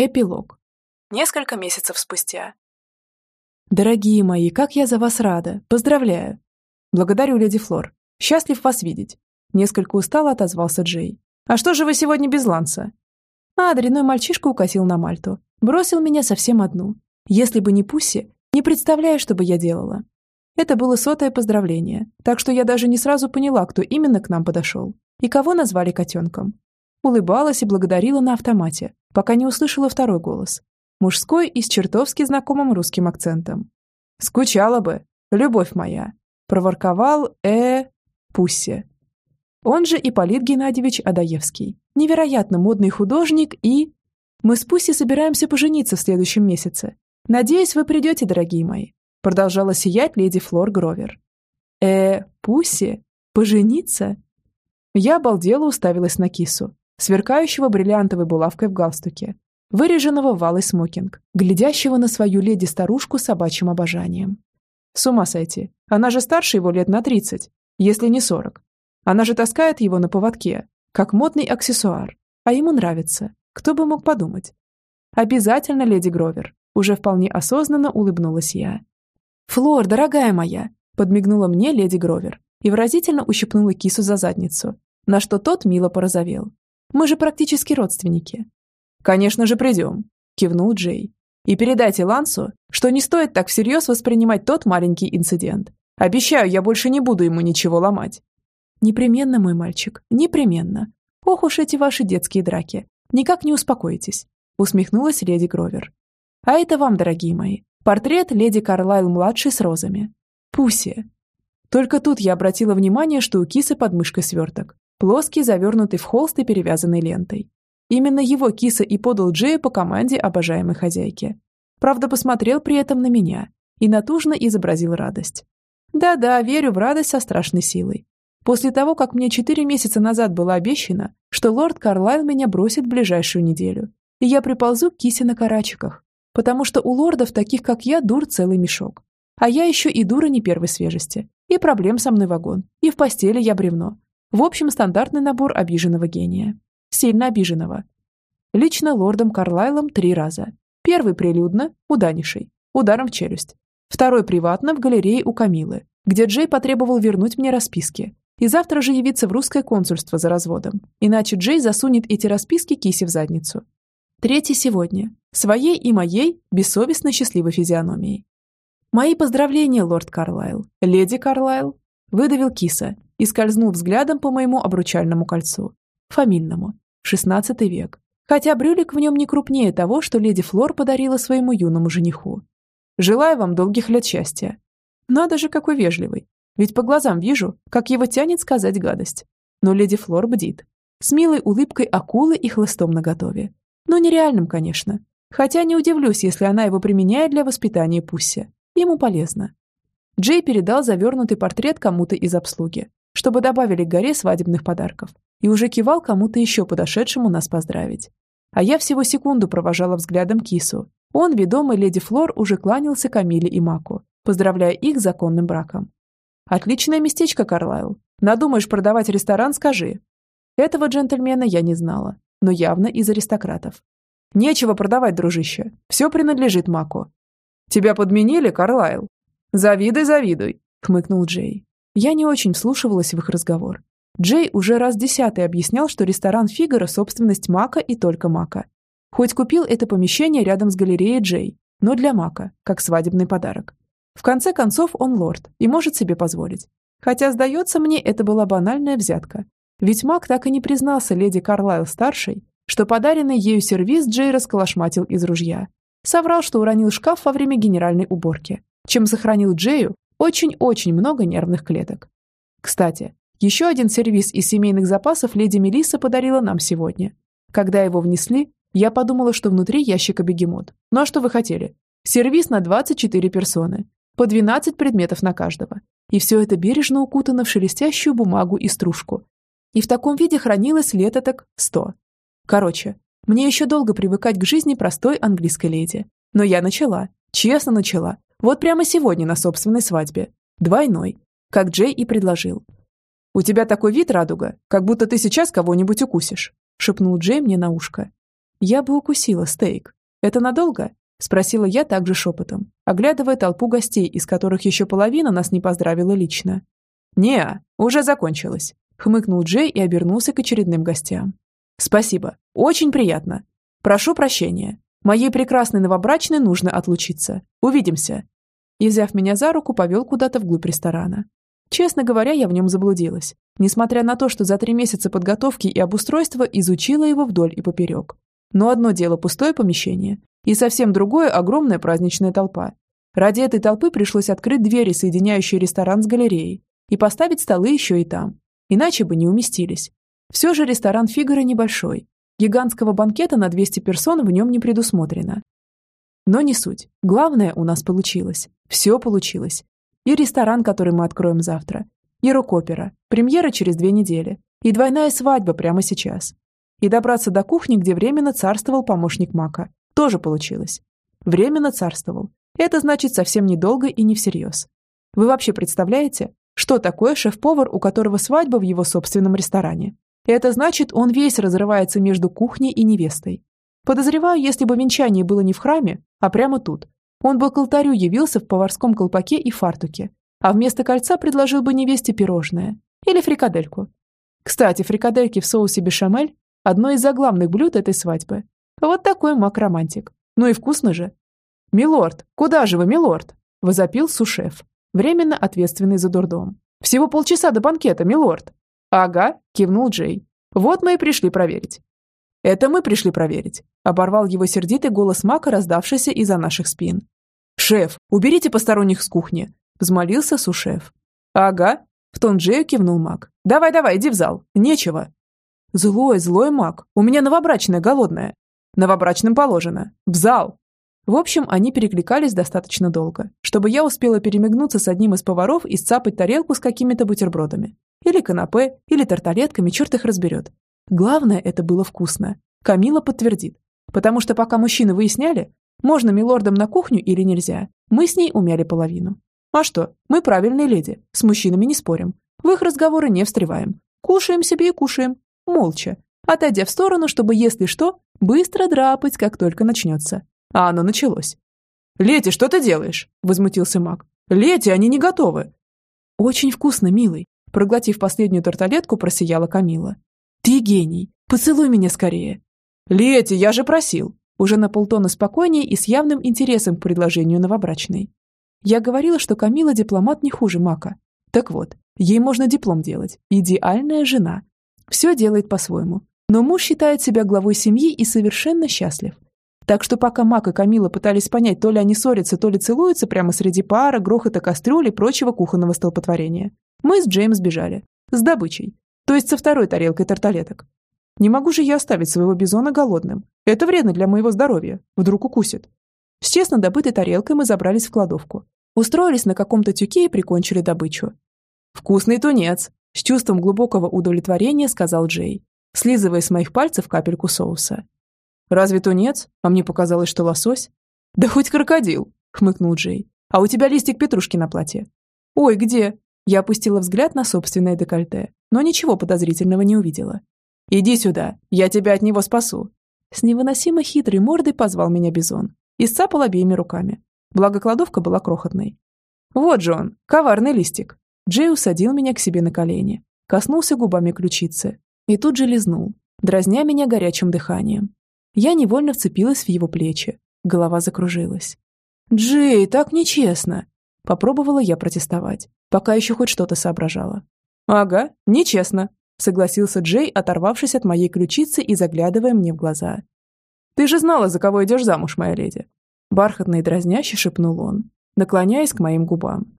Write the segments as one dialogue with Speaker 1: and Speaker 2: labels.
Speaker 1: Эпилог. Несколько месяцев спустя. Дорогие мои, как я за вас рада. Поздравляю. Благодарю, леди Флор. Счастлив вас видеть. Несколько устало отозвался Джей. А что же вы сегодня без ланса? А дряной мальчишка укосил на Мальту. Бросил меня совсем одну. Если бы не Пусси, не представляю, что бы я делала. Это было сотое поздравление, так что я даже не сразу поняла, кто именно к нам подошел и кого назвали котенком. Улыбалась и благодарила на автомате, пока не услышала второй голос. Мужской и с чертовски знакомым русским акцентом. «Скучала бы, любовь моя!» Проворковал э Пусси. Он же Ипполит Геннадьевич Адаевский. Невероятно модный художник и... Мы с Пусси собираемся пожениться в следующем месяце. Надеюсь, вы придете, дорогие мои. Продолжала сиять леди Флор Гровер. Э, Пусси? Пожениться? Я обалдела уставилась на кису, сверкающего бриллиантовой булавкой в галстуке, выреженного в алый смокинг, глядящего на свою леди-старушку собачьим обожанием. С ума сойти. Она же старше его лет на 30, если не 40. Она же таскает его на поводке, как модный аксессуар. А ему нравится. Кто бы мог подумать? Обязательно, леди Гровер. Уже вполне осознанно улыбнулась я. «Флор, дорогая моя!» подмигнула мне леди Гровер и выразительно ущипнула кису за задницу, на что тот мило порозовел. Мы же практически родственники». «Конечно же придем», – кивнул Джей. «И передайте Лансу, что не стоит так всерьез воспринимать тот маленький инцидент. Обещаю, я больше не буду ему ничего ломать». «Непременно, мой мальчик, непременно. Ох уж эти ваши детские драки. Никак не успокоитесь», – усмехнулась леди Гровер. «А это вам, дорогие мои, портрет леди Карлайл-младшей с розами. Пуси». Только тут я обратила внимание, что у кисы под мышкой сверток, плоский, завернутый в холст и перевязанный лентой. Именно его киса и подал Джею по команде обожаемой хозяйки. Правда, посмотрел при этом на меня и натужно изобразил радость. Да-да, верю в радость со страшной силой. После того, как мне четыре месяца назад было обещано, что лорд Карлайл меня бросит в ближайшую неделю, и я приползу к кисе на карачиках, потому что у лордов, таких как я, дур целый мешок. А я еще и дура не первой свежести, и проблем со мной вагон, и в постели я бревно, в общем, стандартный набор обиженного гения. Сильно обиженного. Лично лордом Карлайлом три раза. Первый прилюдно, у Данишей, ударом в челюсть. Второй приватно в галерее у Камилы, где Джей потребовал вернуть мне расписки. И завтра же явиться в русское консульство за разводом. Иначе Джей засунет эти расписки кисе в задницу. Третий сегодня. Своей и моей бессовестно счастливой физиономией. «Мои поздравления, лорд Карлайл. Леди Карлайл», – выдавил киса и скользнул взглядом по моему обручальному кольцу. Фамильному. Шестнадцатый век. Хотя брюлик в нем не крупнее того, что леди Флор подарила своему юному жениху. Желаю вам долгих лет счастья. Надо же, какой вежливый. Ведь по глазам вижу, как его тянет сказать гадость. Но леди Флор бдит. С милой улыбкой акулы и хлыстом наготове. Но нереальным, конечно. Хотя не удивлюсь, если она его применяет для воспитания Пусси. Ему полезно. Джей передал завернутый портрет кому-то из обслуги чтобы добавили к горе свадебных подарков, и уже кивал кому-то еще подошедшему нас поздравить. А я всего секунду провожала взглядом кису. Он, ведомый леди Флор, уже кланялся Камиле и Маку, поздравляя их с законным браком. «Отличное местечко, Карлайл. Надумаешь продавать ресторан, скажи». Этого джентльмена я не знала, но явно из аристократов. «Нечего продавать, дружище. Все принадлежит Маку». «Тебя подменили, Карлайл?» «Завидуй, завидуй», — хмыкнул Джей. Я не очень вслушивалась в их разговор. Джей уже раз десятый объяснял, что ресторан «Фигаро» – собственность Мака и только Мака. Хоть купил это помещение рядом с галереей Джей, но для Мака, как свадебный подарок. В конце концов, он лорд и может себе позволить. Хотя, сдается мне, это была банальная взятка. Ведь Мак так и не признался леди Карлайл-старшей, что подаренный ею сервиз Джей расколошматил из ружья. Соврал, что уронил шкаф во время генеральной уборки, чем сохранил Джею очень-очень много нервных клеток. Кстати, еще один сервис из семейных запасов леди Мелисса подарила нам сегодня. Когда его внесли, я подумала, что внутри ящика бегемот. Ну а что вы хотели? Сервис на 24 персоны, по 12 предметов на каждого. И все это бережно укутано в шелестящую бумагу и стружку. И в таком виде хранилось лето так 100. Короче, мне еще долго привыкать к жизни простой английской леди. Но я начала, честно начала, вот прямо сегодня на собственной свадьбе. Двойной. Как Джей и предложил. «У тебя такой вид, радуга, как будто ты сейчас кого-нибудь укусишь», шепнул Джей мне на ушко. Я бы укусила стейк. Это надолго? Спросила я также шепотом, оглядывая толпу гостей, из которых еще половина нас не поздравила лично. не уже закончилось», — хмыкнул Джей и обернулся к очередным гостям. «Спасибо. Очень приятно. Прошу прощения. Моей прекрасной новобрачной нужно отлучиться. Увидимся». И, взяв меня за руку, повел куда-то вглубь ресторана. Честно говоря, я в нем заблудилась, несмотря на то, что за три месяца подготовки и обустройства изучила его вдоль и поперек. Но одно дело пустое помещение, и совсем другое – огромная праздничная толпа. Ради этой толпы пришлось открыть двери, соединяющие ресторан с галереей, и поставить столы еще и там. Иначе бы не уместились. Все же ресторан Фигара небольшой. Гигантского банкета на 200 персон в нем не предусмотрено. Но не суть. Главное у нас получилось. Все получилось. И ресторан, который мы откроем завтра. И рок-опера. Премьера через две недели. И двойная свадьба прямо сейчас. И добраться до кухни, где временно царствовал помощник Мака. Тоже получилось. Временно царствовал. Это значит совсем недолго и не всерьез. Вы вообще представляете, что такое шеф-повар, у которого свадьба в его собственном ресторане? Это значит, он весь разрывается между кухней и невестой. Подозреваю, если бы венчание было не в храме, а прямо тут, он бы к алтарю явился в поварском колпаке и фартуке, а вместо кольца предложил бы невесте пирожное или фрикадельку. Кстати, фрикадельки в соусе бешамель – одно из заглавных блюд этой свадьбы. Вот такой мак-романтик. Ну и вкусно же. «Милорд, куда же вы, милорд?» – возопил сушеф, временно ответственный за дурдом. «Всего полчаса до банкета, милорд». «Ага», – кивнул Джей. «Вот мы и пришли проверить». «Это мы пришли проверить», – оборвал его сердитый голос Мака, раздавшийся из-за наших спин. «Шеф, уберите посторонних с кухни», – взмолился сушеф. «Ага», – в тон Джею кивнул Мак. «Давай-давай, иди в зал. Нечего». «Злой, злой Мак. У меня новобрачная голодная. Новобрачным положено. В зал!» В общем, они перекликались достаточно долго, чтобы я успела перемигнуться с одним из поваров и сцапать тарелку с какими-то бутербродами. Или канапе, или тарталетками, черт их разберет. Главное, это было вкусно. Камила подтвердит. Потому что пока мужчины выясняли, можно милордам на кухню или нельзя, мы с ней умяли половину. А что, мы правильные леди, с мужчинами не спорим. В их разговоры не встреваем. Кушаем себе и кушаем. Молча, отойдя в сторону, чтобы, если что, быстро драпать, как только начнется. А оно началось. «Лети, что ты делаешь?» – возмутился маг. «Лети, они не готовы!» «Очень вкусно, милый!» Проглотив последнюю тарталетку, просияла Камила. «Ты гений! Поцелуй меня скорее!» «Лети, я же просил!» Уже на полтона спокойнее и с явным интересом к предложению новобрачной. Я говорила, что Камила дипломат не хуже Мака. Так вот, ей можно диплом делать. Идеальная жена. Все делает по-своему. Но муж считает себя главой семьи и совершенно счастлив. Так что пока Мак и Камила пытались понять, то ли они ссорятся, то ли целуются прямо среди пара, грохота кастрюли и прочего кухонного столпотворения, мы с Джеймс бежали. С добычей. То есть со второй тарелкой тарталеток. Не могу же я оставить своего бизона голодным. Это вредно для моего здоровья. Вдруг укусит. С честно добытой тарелкой мы забрались в кладовку. Устроились на каком-то тюке и прикончили добычу. «Вкусный тунец!» С чувством глубокого удовлетворения сказал Джей, слизывая с моих пальцев капельку соуса. «Разве тунец? А мне показалось, что лосось». «Да хоть крокодил!» — хмыкнул Джей. «А у тебя листик петрушки на платье». «Ой, где?» Я опустила взгляд на собственное декольте, но ничего подозрительного не увидела. «Иди сюда, я тебя от него спасу!» С невыносимо хитрой мордой позвал меня Бизон и сцапал обеими руками. Благо кладовка была крохотной. «Вот же он, коварный листик!» Джей усадил меня к себе на колени, коснулся губами ключицы и тут же лизнул, дразня меня горячим дыханием. Я невольно вцепилась в его плечи, голова закружилась. «Джей, так нечестно!» Попробовала я протестовать, пока еще хоть что-то соображала. «Ага, нечестно», согласился Джей, оторвавшись от моей ключицы и заглядывая мне в глаза. «Ты же знала, за кого идешь замуж, моя леди!» Бархатно и дразняще шепнул он, наклоняясь к моим губам.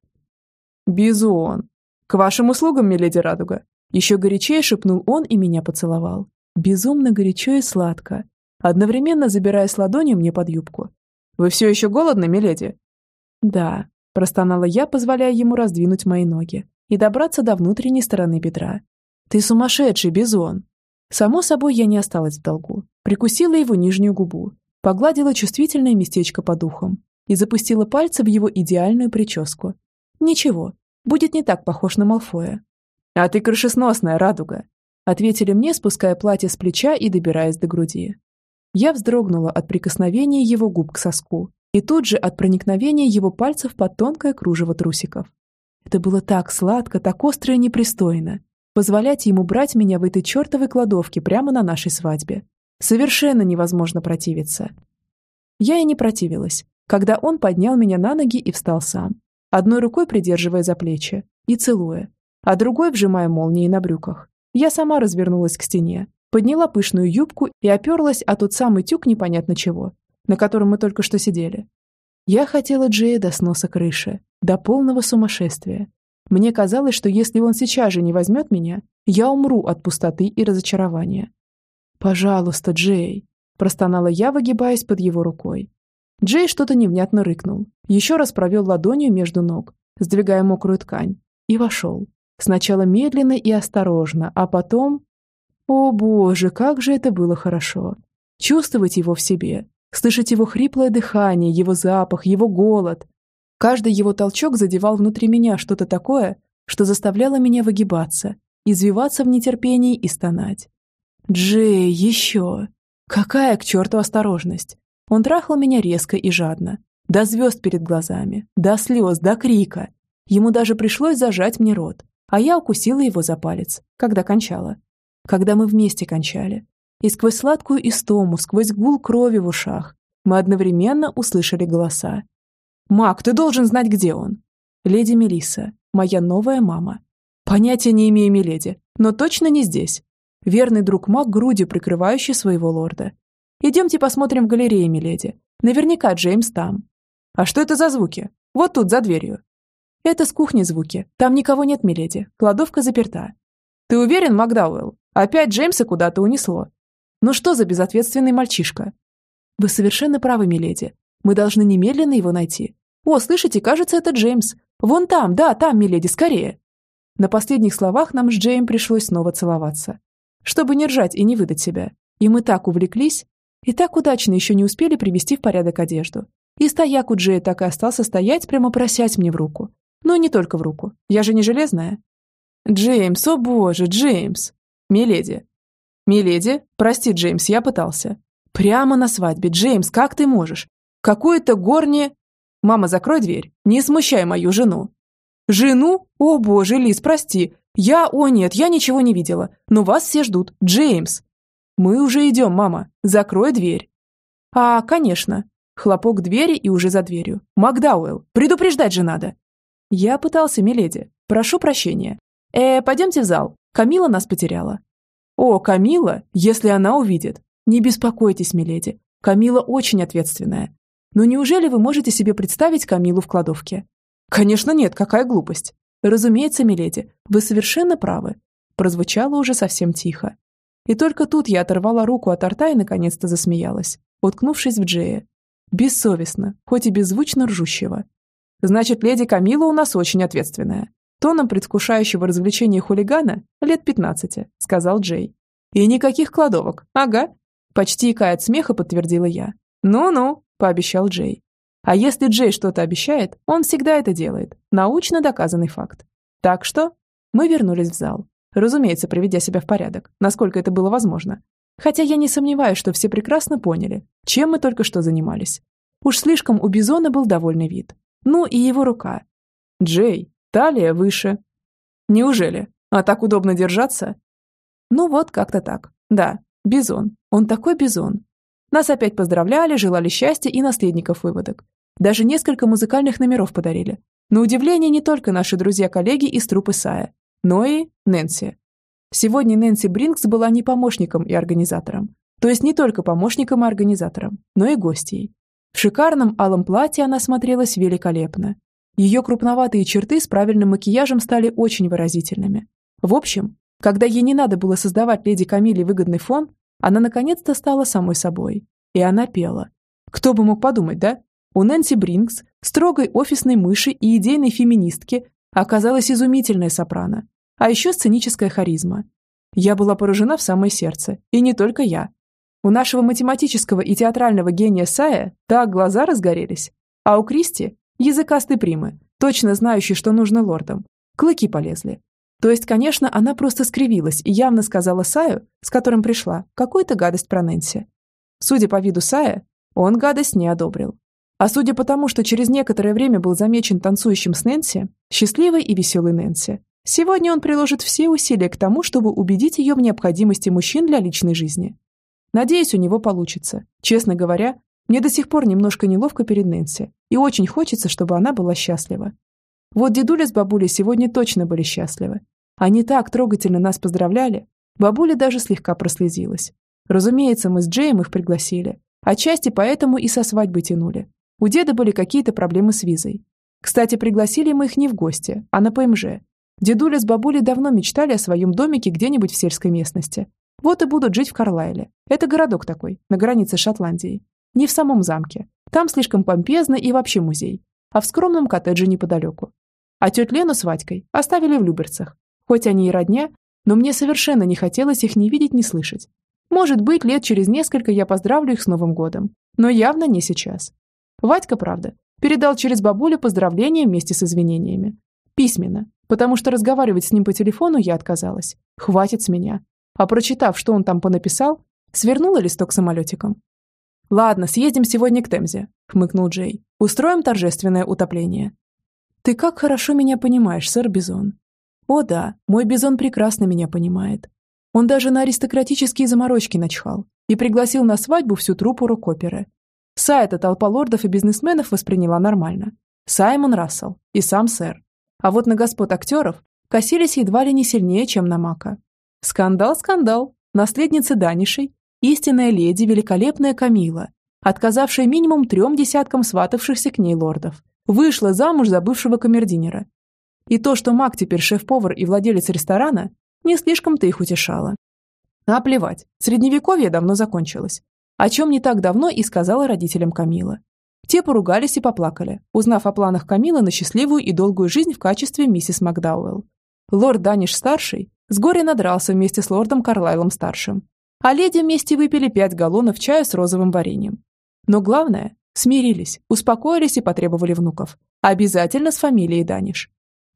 Speaker 1: «Бизон! К вашим услугам, миледи Радуга!» Еще горячее шепнул он и меня поцеловал. Безумно горячо и сладко, одновременно забираясь ладонью мне под юбку. «Вы все еще голодны, миледи?» «Да», – простонала я, позволяя ему раздвинуть мои ноги и добраться до внутренней стороны бедра, «Ты сумасшедший, Бизон!» Само собой, я не осталась в долгу. Прикусила его нижнюю губу, погладила чувствительное местечко по духам и запустила пальцы в его идеальную прическу. «Ничего, будет не так похож на Малфоя». «А ты крышесносная, радуга!» ответили мне, спуская платье с плеча и добираясь до груди. Я вздрогнула от прикосновения его губ к соску и тут же от проникновения его пальцев под тонкое кружево трусиков. Это было так сладко, так остро и непристойно. Позволять ему брать меня в этой чертовой кладовке прямо на нашей свадьбе. Совершенно невозможно противиться. Я и не противилась, когда он поднял меня на ноги и встал сам, одной рукой придерживая за плечи и целуя, а другой вжимая молнии на брюках. Я сама развернулась к стене, подняла пышную юбку и оперлась о тот самый тюк непонятно чего, на котором мы только что сидели. Я хотела Джея до сноса крыши, до полного сумасшествия. Мне казалось, что если он сейчас же не возьмет меня, я умру от пустоты и разочарования. «Пожалуйста, Джей», – простонала я, выгибаясь под его рукой. Джей что-то невнятно рыкнул, еще раз провел ладонью между ног, сдвигая мокрую ткань, и вошел. Сначала медленно и осторожно, а потом... О боже, как же это было хорошо. Чувствовать его в себе, слышать его хриплое дыхание, его запах, его голод. Каждый его толчок задевал внутри меня что-то такое, что заставляло меня выгибаться, извиваться в нетерпении и стонать. «Джей, еще!» Какая к черту осторожность! Он трахал меня резко и жадно. До звезд перед глазами, до слез, до крика. Ему даже пришлось зажать мне рот, а я укусила его за палец, когда кончала. Когда мы вместе кончали. И сквозь сладкую истому, сквозь гул крови в ушах, мы одновременно услышали голоса. «Мак, ты должен знать, где он!» «Леди Мелисса, моя новая мама». «Понятия не имею, миледи, но точно не здесь». Верный друг Мак, грудью прикрывающий своего лорда. «Идемте посмотрим в галерее, миледи. Наверняка Джеймс там». «А что это за звуки? Вот тут, за дверью». «Это с кухни звуки. Там никого нет, миледи. Кладовка заперта». «Ты уверен, Макдауэлл? Опять Джеймса куда-то унесло?» «Ну что за безответственный мальчишка?» «Вы совершенно правы, миледи. Мы должны немедленно его найти. «О, слышите, кажется, это Джеймс. Вон там, да, там, миледи, скорее!» На последних словах нам с Джейм пришлось снова целоваться. Чтобы не ржать и не выдать себя. И мы так увлеклись, и так удачно еще не успели привести в порядок одежду. И стояк у Джея так и остался стоять, прямо просять мне в руку. Ну, не только в руку. Я же не железная. «Джеймс, о боже, Джеймс!» «Миледи!» «Миледи, прости, Джеймс, я пытался». «Прямо на свадьбе, Джеймс, как ты можешь? Какое-то горне...» «Мама, закрой дверь. Не смущай мою жену». «Жену? О боже, Лиз, прости. Я... О нет, я ничего не видела. Но вас все ждут. Джеймс». «Мы уже идем, мама. Закрой дверь». «А, конечно». Хлопок двери и уже за дверью. «Макдауэлл, предупреждать же надо». «Я пытался, миледи. Прошу прощения. Э, пойдемте в зал. Камила нас потеряла». «О, Камила, если она увидит. Не беспокойтесь, миледи. Камила очень ответственная. Но неужели вы можете себе представить Камилу в кладовке? Конечно нет, какая глупость. Разумеется, миледи, вы совершенно правы. Прозвучало уже совсем тихо. И только тут я оторвала руку от рта и наконец-то засмеялась, уткнувшись в Джея. Бессовестно, хоть и беззвучно ржущего. Значит, леди Камила у нас очень ответственная. Тоном предвкушающего развлечения хулигана лет пятнадцати, сказал Джей. И никаких кладовок, ага. Почти икая от смеха, подтвердила я. Ну-ну, пообещал Джей. А если Джей что-то обещает, он всегда это делает. Научно доказанный факт. Так что мы вернулись в зал. Разумеется, приведя себя в порядок, насколько это было возможно. Хотя я не сомневаюсь, что все прекрасно поняли, чем мы только что занимались. Уж слишком у Бизона был довольный вид. Ну и его рука. Джей, талия выше. Неужели? А так удобно держаться? Ну вот, как-то так. Да, Бизон. Он такой Бизон. Нас опять поздравляли, желали счастья и наследников выводок. Даже несколько музыкальных номеров подарили. На удивление, не только наши друзья-коллеги из труппы Сая, но и Нэнси. Сегодня Нэнси Бринкс была не помощником и организатором. То есть не только помощником и организатором, но и гостьей. В шикарном алом платье она смотрелась великолепно. Ее крупноватые черты с правильным макияжем стали очень выразительными. В общем, когда ей не надо было создавать леди Камиле выгодный фон, она наконец-то стала самой собой. И она пела. Кто бы мог подумать, да? У Нэнси Бринкс, строгой офисной мыши и идейной феминистки, оказалась изумительная сопрано. А еще сценическая харизма. Я была поражена в самое сердце. И не только я. У нашего математического и театрального гения Сая так глаза разгорелись. А у Кристи – языкастый примы, точно знающий, что нужно лордам. Клыки полезли. То есть, конечно, она просто скривилась и явно сказала Саю, с которым пришла, какую-то гадость про Нэнси. Судя по виду Сая, он гадость не одобрил. А судя по тому, что через некоторое время был замечен танцующим с Нэнси, счастливой и веселой Нэнси, сегодня он приложит все усилия к тому, чтобы убедить ее в необходимости мужчин для личной жизни. Надеюсь, у него получится. Честно говоря, мне до сих пор немножко неловко перед Нэнси, и очень хочется, чтобы она была счастлива. Вот дедуля с бабулей сегодня точно были счастливы. Они так трогательно нас поздравляли, бабуля даже слегка прослезилась. Разумеется, мы с Джеем их пригласили, отчасти поэтому и со свадьбы тянули. У деда были какие-то проблемы с визой. Кстати, пригласили мы их не в гости, а на ПМЖ. Дедуля с бабулей давно мечтали о своем домике где-нибудь в сельской местности. Вот и будут жить в Карлайле. Это городок такой, на границе с Шотландией. Не в самом замке. Там слишком помпезно и вообще музей. А в скромном коттедже неподалеку. А тетю Лену с Вадькой оставили в Люберцах. Хоть они и родня, но мне совершенно не хотелось их ни видеть, ни слышать. Может быть, лет через несколько я поздравлю их с Новым годом. Но явно не сейчас. Вадька, правда, передал через бабулю поздравления вместе с извинениями. Письменно, потому что разговаривать с ним по телефону я отказалась. Хватит с меня. А прочитав, что он там понаписал, свернула листок самолетиком. «Ладно, съездим сегодня к Темзе», — хмыкнул Джей. «Устроим торжественное утопление». «Ты как хорошо меня понимаешь, сэр Бизон». «О да, мой Бизон прекрасно меня понимает. Он даже на аристократические заморочки начхал и пригласил на свадьбу всю труппу рок-оперы, Сая-то толпа лордов и бизнесменов восприняла нормально. Саймон Рассел и сам сэр. А вот на господ актеров косились едва ли не сильнее, чем на Мака. Скандал, скандал. Наследница Данишей, истинная леди, великолепная Камила, отказавшая минимум трем десяткам сватавшихся к ней лордов, вышла замуж за бывшего камердинера. И то, что Мак теперь шеф-повар и владелец ресторана, не слишком-то их утешало. А плевать, средневековье давно закончилось о чем не так давно и сказала родителям Камилы. Те поругались и поплакали, узнав о планах Камилы на счастливую и долгую жизнь в качестве миссис Макдауэлл. Лорд Даниш-старший с горя надрался вместе с лордом Карлайлом-старшим, а леди вместе выпили пять галлонов чая с розовым вареньем. Но главное, смирились, успокоились и потребовали внуков. Обязательно с фамилией Даниш.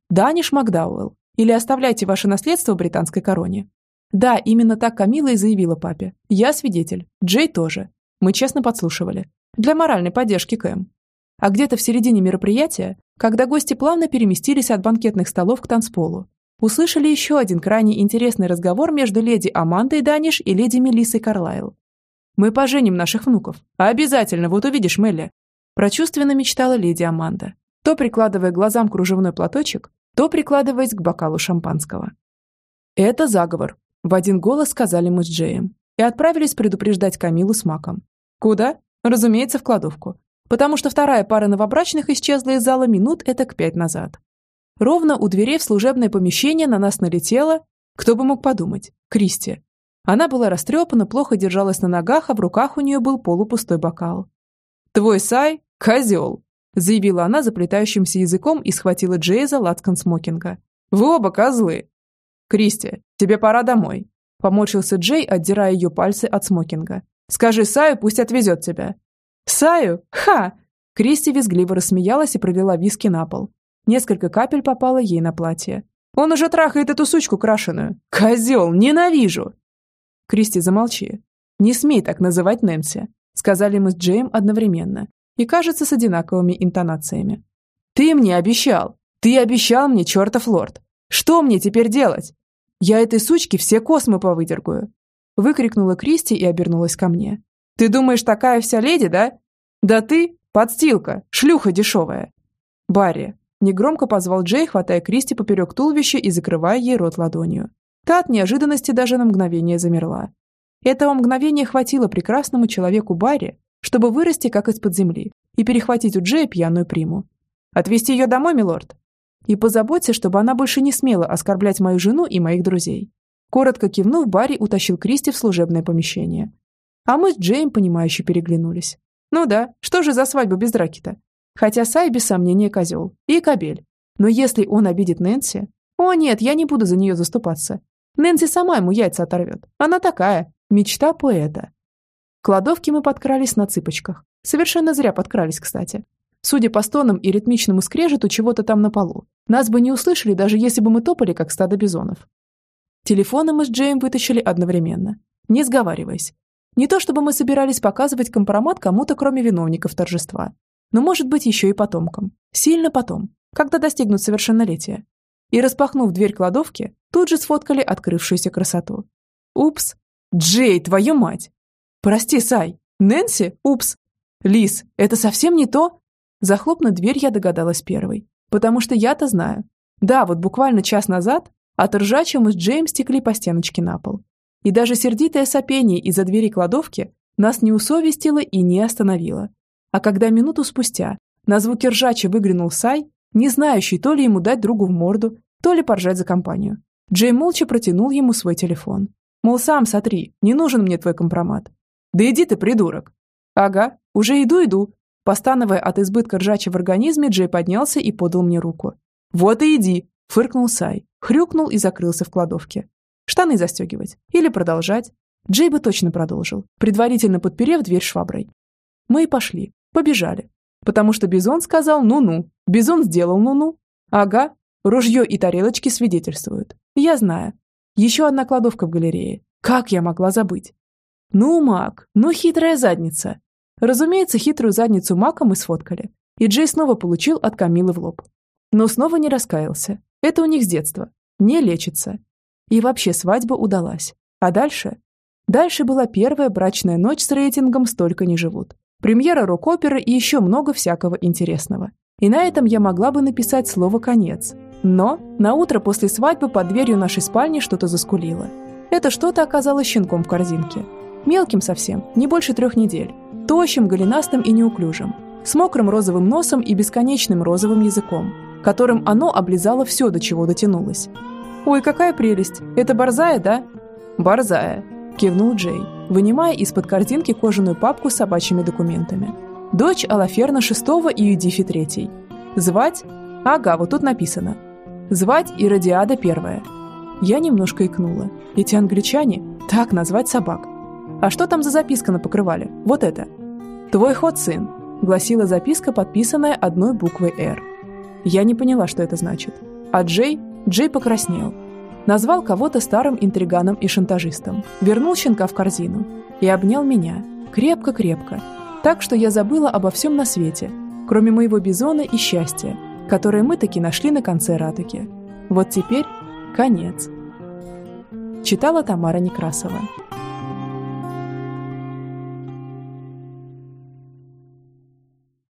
Speaker 1: Даниш Макдауэлл. Или оставляйте ваше наследство в британской короне. Да, именно так Камила и заявила папе. Я свидетель. Джей тоже. Мы честно подслушивали. Для моральной поддержки Кэм. А где-то в середине мероприятия, когда гости плавно переместились от банкетных столов к танцполу, услышали еще один крайне интересный разговор между леди Амандой Даниш и леди Мелиссой Карлайл. «Мы поженим наших внуков. Обязательно, вот увидишь, Мелли!» Прочувственно мечтала леди Аманда, то прикладывая глазам кружевной платочек, то прикладываясь к бокалу шампанского. «Это заговор», в один голос сказали мы с Джеем и отправились предупреждать Камилу с Маком. Куда? Разумеется, в кладовку. Потому что вторая пара новобрачных исчезла из зала минут это к пять назад. Ровно у дверей в служебное помещение на нас налетела, кто бы мог подумать, Кристи. Она была растрепана, плохо держалась на ногах, а в руках у нее был полупустой бокал. «Твой Сай – козел!» – заявила она заплетающимся языком и схватила Джея за лацкан смокинга. «Вы оба козлы!» «Кристи, тебе пора домой», – поморщился Джей, отдирая ее пальцы от смокинга. «Скажи Саю, пусть отвезет тебя». «Саю? Ха!» Кристи визгливо рассмеялась и провела виски на пол. Несколько капель попало ей на платье. «Он уже трахает эту сучку крашеную! Козел! Ненавижу!» «Кристи, замолчи. Не смей так называть Нэнси», – сказали мы с Джеем одновременно и, кажется, с одинаковыми интонациями. «Ты мне обещал! Ты обещал мне, чертов лорд! Что мне теперь делать? Я этой сучке все космы повыдергаю!» Выкрикнула Кристи и обернулась ко мне. «Ты думаешь, такая вся леди, да? Да ты подстилка, шлюха дешевая!» «Барри!» Негромко позвал Джей, хватая Кристи поперек туловища и закрывая ей рот ладонью. Та от неожиданности даже на мгновение замерла. Этого мгновения хватило прекрасному человеку Барри, чтобы вырасти как из-под земли и перехватить у Джея пьяную приму. «Отвезти ее домой, милорд?» И позаботься, чтобы она больше не смела оскорблять мою жену и моих друзей. Коротко кивнув, Барри утащил Кристи в служебное помещение. А мы с Джейм, понимающе переглянулись. Ну да, что же за свадьба без драки-то? Хотя Сай, без сомнения, козел. И кобель. Но если он обидит Нэнси... О нет, я не буду за нее заступаться. Нэнси сама ему яйца оторвет. Она такая. Мечта поэта. К кладовке мы подкрались на цыпочках. Совершенно зря подкрались, кстати. Судя по стонам и ритмичному скрежету чего-то там на полу, нас бы не услышали, даже если бы мы топали, как стадо бизонов. Телефоны мы с Джейм вытащили одновременно, не сговариваясь. Не то чтобы мы собирались показывать компромат кому-то, кроме виновников торжества. Но, может быть, еще и потомкам. Сильно потом, когда достигнут совершеннолетия. И, распахнув дверь кладовки, тут же сфоткали открывшуюся красоту. Упс. Джей, твою мать! Прости, Сай. Нэнси? Упс. Лис, это совсем не то? Захлопнуть дверь я догадалась первой. Потому что я-то знаю. Да, вот буквально час назад от ржача мы с Джейм стекли по стеночке на пол. И даже сердитое сопение из-за двери кладовки нас не усовестило и не остановило. А когда минуту спустя на звуки ржача выглянул Сай, не знающий то ли ему дать другу в морду, то ли поржать за компанию, Джей молча протянул ему свой телефон. Мол, сам сотри, не нужен мне твой компромат. Да иди ты, придурок. Ага, уже иду-иду. Постанывая от избытка ржача в организме, Джей поднялся и подал мне руку. «Вот и иди!» – фыркнул Сай, хрюкнул и закрылся в кладовке. Штаны застегивать. Или продолжать. Джей бы точно продолжил, предварительно подперев дверь шваброй. Мы и пошли. Побежали. Потому что Бизон сказал «ну-ну». Бизон сделал «ну-ну». Ага, ружье и тарелочки свидетельствуют. Я знаю. Еще одна кладовка в галерее. Как я могла забыть? Ну, Мак, ну хитрая задница. Разумеется, хитрую задницу Мака мы сфоткали. И Джей снова получил от Камилы в лоб. Но снова не раскаялся. Это у них с детства. Не лечится. И вообще свадьба удалась. А дальше? Дальше была первая брачная ночь с рейтингом «Столько не живут». Премьера рок-оперы и еще много всякого интересного. И на этом я могла бы написать слово «конец». Но на утро после свадьбы под дверью нашей спальни что-то заскулило. Это что-то оказалось щенком в корзинке. Мелким совсем, не больше трех недель. Тощим, голенастым и неуклюжим. С мокрым розовым носом и бесконечным розовым языком которым оно облизало все, до чего дотянулось. «Ой, какая прелесть! Это борзая, да?» «Борзая», – кивнул Джей, вынимая из-под картинки кожаную папку с собачьими документами. «Дочь Алаферна VI и Юдифи III. Звать? Ага, вот тут написано. Звать Иродиада первая». Я немножко икнула. Эти англичане так назвать собак. А что там за записка на покрывале? Вот это. «Твой ход, сын», – гласила записка, подписанная одной буквой «Р». Я не поняла, что это значит. А Джей? Джей покраснел. Назвал кого-то старым интриганом и шантажистом. Вернул щенка в корзину. И обнял меня. Крепко-крепко. Так что я забыла обо всем на свете, кроме моего бизона и счастья, которое мы таки нашли на конце Ратыки. Вот теперь конец. Читала Тамара Некрасова.